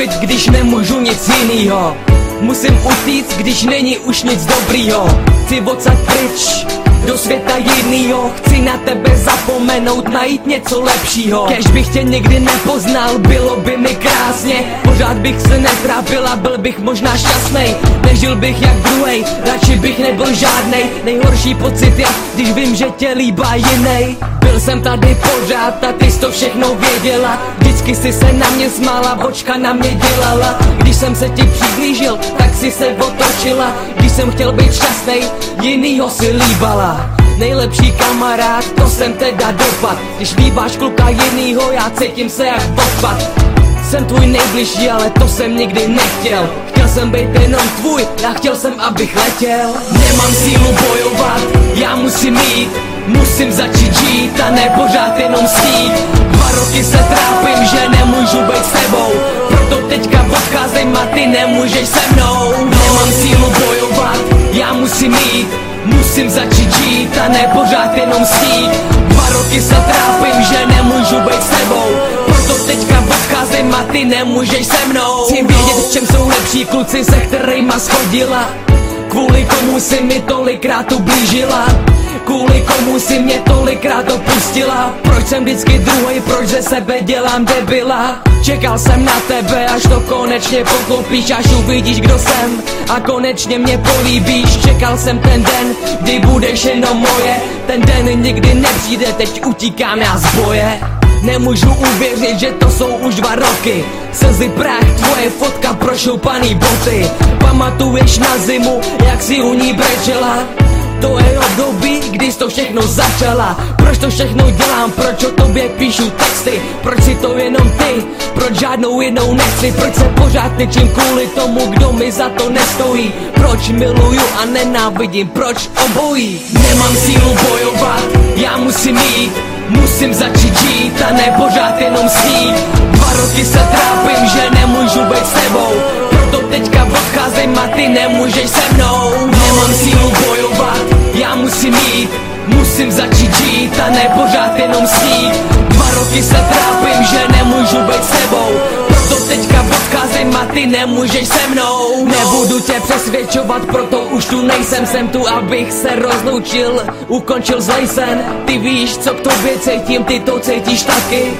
Mluvit, když nemůžu nic jinýho. Musím utíct, když není už nic dobrýho. Chci odsaď pryč, do světa jinýho. Chci na tebe zapomenout, najít něco lepšího. Kež bych tě nikdy nepoznal, bylo by mi krásně. Pořád bych se netrápil a byl bych možná šťastný Nežil bych jak druhej, radši bych nebyl žádnej. Nejhorší pocit je, když vím, že tě líbá jinej. Byl jsem tady pořád a ty jsi to všechno věděla. Vždycky si se na mě smála, vočka na mě dělala. Když jsem se ti přiblížil, tak si se otočila jsem chtěl být šťastný, jinýho si líbala. Nejlepší kamarád, to jsem teda dopad. Když líbáš kluka jinýho, já cítím se jak odpad jsem tvůj nejbližší, ale to jsem nikdy nechtěl. Chtěl jsem být jenom tvůj, já chtěl jsem, abych letěl. Nemám sílu bojovat, já musím jít. Musím začít žít a ne pořád jenom snít Dva roky se trápím, že nemůžu být s tebou Proto teďka odcházím a ty nemůžeš se mnou. Nemám sílu bojovat, já musím jít Musím začít žít a ne pořád jenom snít Dva roky se trápím, že nemůžu být s tebou Proto teďka odcházím a ty nemůžeš se mnou. Chci vědět, v čem jsou lepší kluci, se kterýma schodila. Kvůli komu si mi tolikrát ublížila. Kvůli si mě tolikrát opustila. Proč jsem vždycky druhý, proč ze sebe dělám debila? Čekal jsem na tebe, až to konečně pochopíš Až uvidíš, kdo jsem. A konečně mě políbíš. Čekal jsem ten den, kdy budeš jenom moje. Ten den nikdy nepřijde, teď utíkám já z boje. Nemůžu uvěřit, že to jsou už dva roky. Slzy prach, tvoje fotka prošupaný boty. Pamatuješ na zimu, jak si u ní brečela to je období, kdy jsi to všechno začala. Proč to všechno dělám, proč o tobě píšu texty? Proč si to jenom ty, proč žádnou jednou nechci? Proč se pořád nečím kvůli tomu, kdo mi za to nestojí? Proč miluju a nenávidím, proč obojí? Nemám sílu bojovat, já musím jít. Musím začít žít a ne pořád jenom snít Dva roky se trápím, že nemůžu být s tebou. Proto teďka odcházím a ty nemůžeš se mnou. Nemám sílu bojovat, Musím začít žít a ne pořád jenom snít Dva roky se trápím, že nemůžu být s tebou. Proto teďka odcházím a ty nemůžeš se mnou. Nebudu tě přesvědčovat, proto už tu nejsem. Jsem tu, abych se rozloučil, ukončil zlej sen. Ty víš, co k tobě cítím, ty to cítíš taky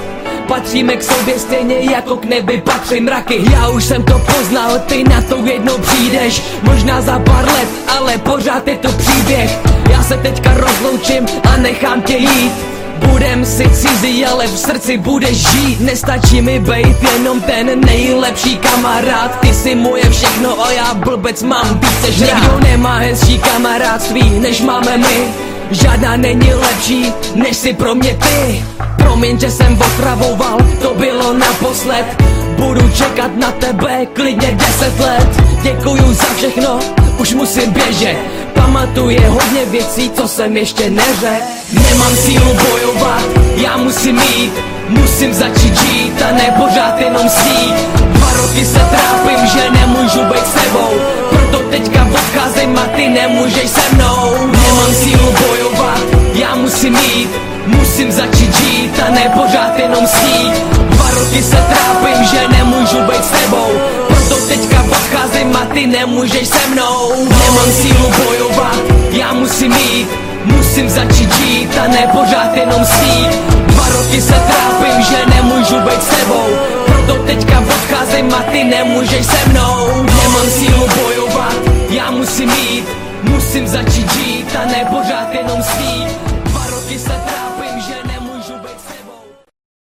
Patříme k sobě stejně jako k nebi patří mraky Já už jsem to poznal, ty na to jednou přijdeš. Možná za pár let, ale pořád je to příběh. Já se teďka rozloučím a nechám tě jít. Budem si cizí, ale v srdci budeš žít. Nestačí mi být jenom ten nejlepší kamarád. Ty si moje všechno a já blbec mám více žrát. Nikdo nemá hezčí kamarádství, než máme my. Žádná není lepší, než si pro mě ty Promiň, že jsem otravoval, to bylo naposled. Budu čekat na tebe klidně deset let. Děkuju za všechno, už musím běžet. Pamatuje hodně věcí, co jsem ještě neřekl. Nemám sílu bojovat, já musím jít. Musím začít žít a ne pořád jenom snít Dva roky se trápím, že nemůžu být s tebou. Proto teďka odcházím a ty nemůžeš se mnou. Nemám sílu bojovat, já musím jít ne pořád jenom snít Dva roky se trápím, že nemůžu být s tebou. Proto teďka odcházím a ty nemůžeš se mnou. Nemám sílu bojovat, já musím jít. Musím začít žít a ne pořád jenom snít Dva roky se trápím, že nemůžu být s tebou. Proto teďka odcházím a ty nemůžeš se mnou. Nemám sílu bojovat, já musím jít. Musím začít žít a ne pořád jenom snít